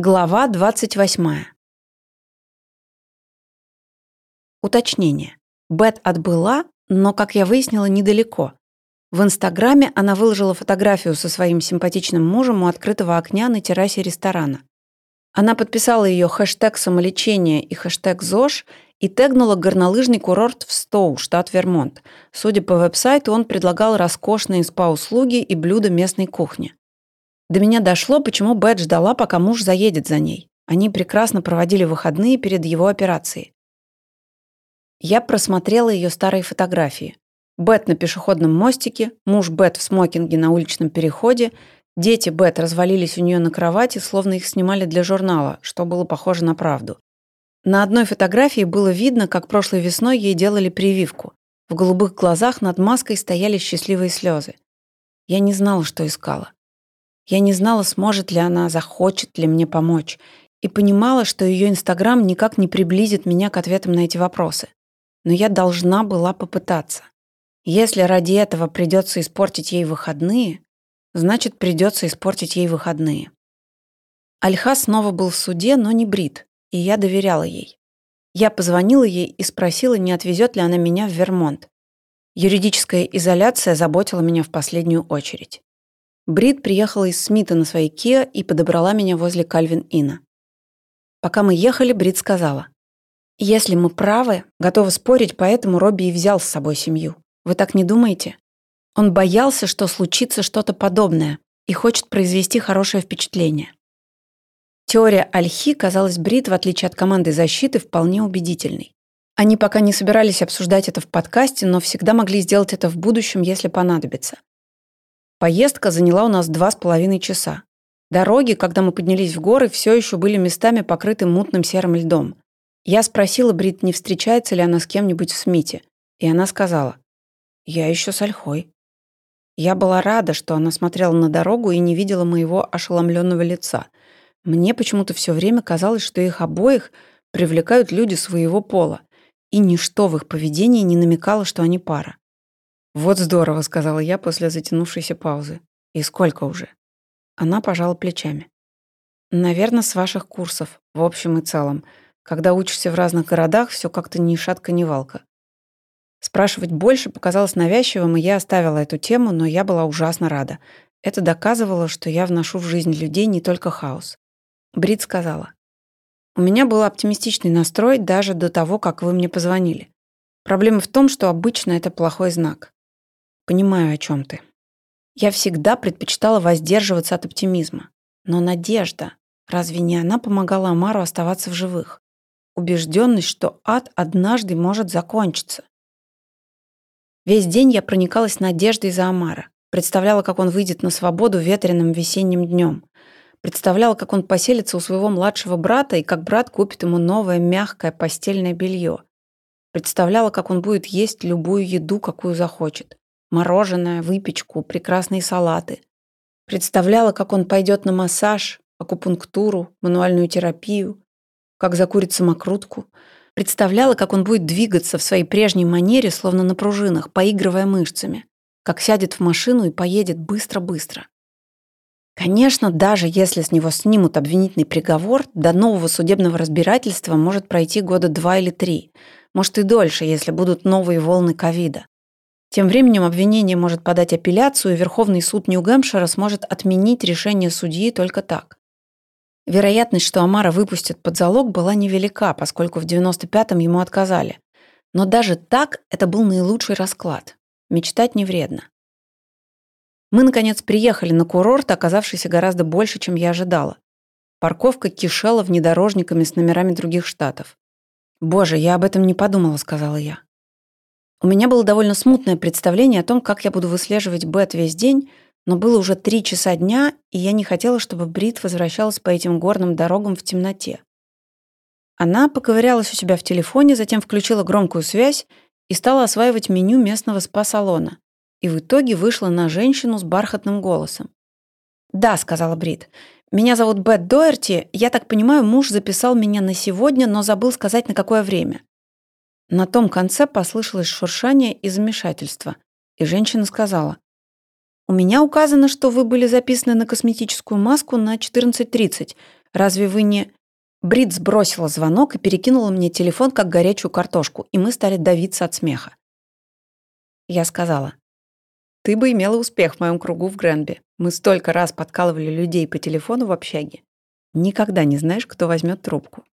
Глава 28. Уточнение. Бет отбыла, но, как я выяснила, недалеко. В Инстаграме она выложила фотографию со своим симпатичным мужем у открытого окна на террасе ресторана. Она подписала ее хэштег «самолечение» и хэштег «ЗОЖ» и тегнула горнолыжный курорт в Стоу, штат Вермонт. Судя по веб-сайту, он предлагал роскошные спа-услуги и блюда местной кухни. До меня дошло, почему Бет ждала, пока муж заедет за ней. Они прекрасно проводили выходные перед его операцией. Я просмотрела ее старые фотографии. Бет на пешеходном мостике, муж Бет в смокинге на уличном переходе, дети Бет развалились у нее на кровати, словно их снимали для журнала, что было похоже на правду. На одной фотографии было видно, как прошлой весной ей делали прививку. В голубых глазах над маской стояли счастливые слезы. Я не знала, что искала. Я не знала, сможет ли она, захочет ли мне помочь, и понимала, что ее Инстаграм никак не приблизит меня к ответам на эти вопросы. Но я должна была попытаться. Если ради этого придется испортить ей выходные, значит, придется испортить ей выходные. Альха снова был в суде, но не брит, и я доверяла ей. Я позвонила ей и спросила, не отвезет ли она меня в Вермонт. Юридическая изоляция заботила меня в последнюю очередь. Брит приехала из Смита на своей Kia и подобрала меня возле Кальвин Инна. Пока мы ехали, Брит сказала, «Если мы правы, готовы спорить, поэтому Робби и взял с собой семью. Вы так не думаете? Он боялся, что случится что-то подобное и хочет произвести хорошее впечатление». Теория Альхи казалась Брит, в отличие от команды защиты, вполне убедительной. Они пока не собирались обсуждать это в подкасте, но всегда могли сделать это в будущем, если понадобится. Поездка заняла у нас два с половиной часа. Дороги, когда мы поднялись в горы, все еще были местами покрыты мутным серым льдом. Я спросила Брит, не встречается ли она с кем-нибудь в Смите, и она сказала, «Я еще с Ольхой». Я была рада, что она смотрела на дорогу и не видела моего ошеломленного лица. Мне почему-то все время казалось, что их обоих привлекают люди своего пола, и ничто в их поведении не намекало, что они пара. «Вот здорово», — сказала я после затянувшейся паузы. «И сколько уже?» Она пожала плечами. «Наверное, с ваших курсов, в общем и целом. Когда учишься в разных городах, все как-то ни шатка, ни валка». Спрашивать больше показалось навязчивым, и я оставила эту тему, но я была ужасно рада. Это доказывало, что я вношу в жизнь людей не только хаос. Брит сказала. «У меня был оптимистичный настрой даже до того, как вы мне позвонили. Проблема в том, что обычно это плохой знак. Понимаю, о чем ты. Я всегда предпочитала воздерживаться от оптимизма. Но надежда, разве не она помогала Амару оставаться в живых? Убежденность, что ад однажды может закончиться. Весь день я проникалась надеждой за Амара. Представляла, как он выйдет на свободу ветреным весенним днем. Представляла, как он поселится у своего младшего брата и как брат купит ему новое мягкое постельное белье. Представляла, как он будет есть любую еду, какую захочет мороженое, выпечку, прекрасные салаты. Представляла, как он пойдет на массаж, акупунктуру, мануальную терапию, как закурит самокрутку. Представляла, как он будет двигаться в своей прежней манере, словно на пружинах, поигрывая мышцами, как сядет в машину и поедет быстро-быстро. Конечно, даже если с него снимут обвинительный приговор, до нового судебного разбирательства может пройти года два или три, может и дольше, если будут новые волны ковида. Тем временем обвинение может подать апелляцию, и Верховный суд Нью-Гэмпшира сможет отменить решение судьи только так. Вероятность, что Амара выпустят под залог, была невелика, поскольку в 95-м ему отказали. Но даже так это был наилучший расклад. Мечтать не вредно. Мы, наконец, приехали на курорт, оказавшийся гораздо больше, чем я ожидала. Парковка кишела внедорожниками с номерами других штатов. «Боже, я об этом не подумала», — сказала я. У меня было довольно смутное представление о том, как я буду выслеживать Бет весь день, но было уже три часа дня, и я не хотела, чтобы Брит возвращалась по этим горным дорогам в темноте. Она поковырялась у себя в телефоне, затем включила громкую связь и стала осваивать меню местного спа-салона. И в итоге вышла на женщину с бархатным голосом. «Да», — сказала Брит, — «меня зовут Бет Доерти. Я так понимаю, муж записал меня на сегодня, но забыл сказать, на какое время. На том конце послышалось шуршание и замешательство, и женщина сказала, «У меня указано, что вы были записаны на косметическую маску на 14.30. Разве вы не...» Брит сбросила звонок и перекинула мне телефон, как горячую картошку, и мы стали давиться от смеха. Я сказала, «Ты бы имела успех в моем кругу в Гренби. Мы столько раз подкалывали людей по телефону в общаге. Никогда не знаешь, кто возьмет трубку.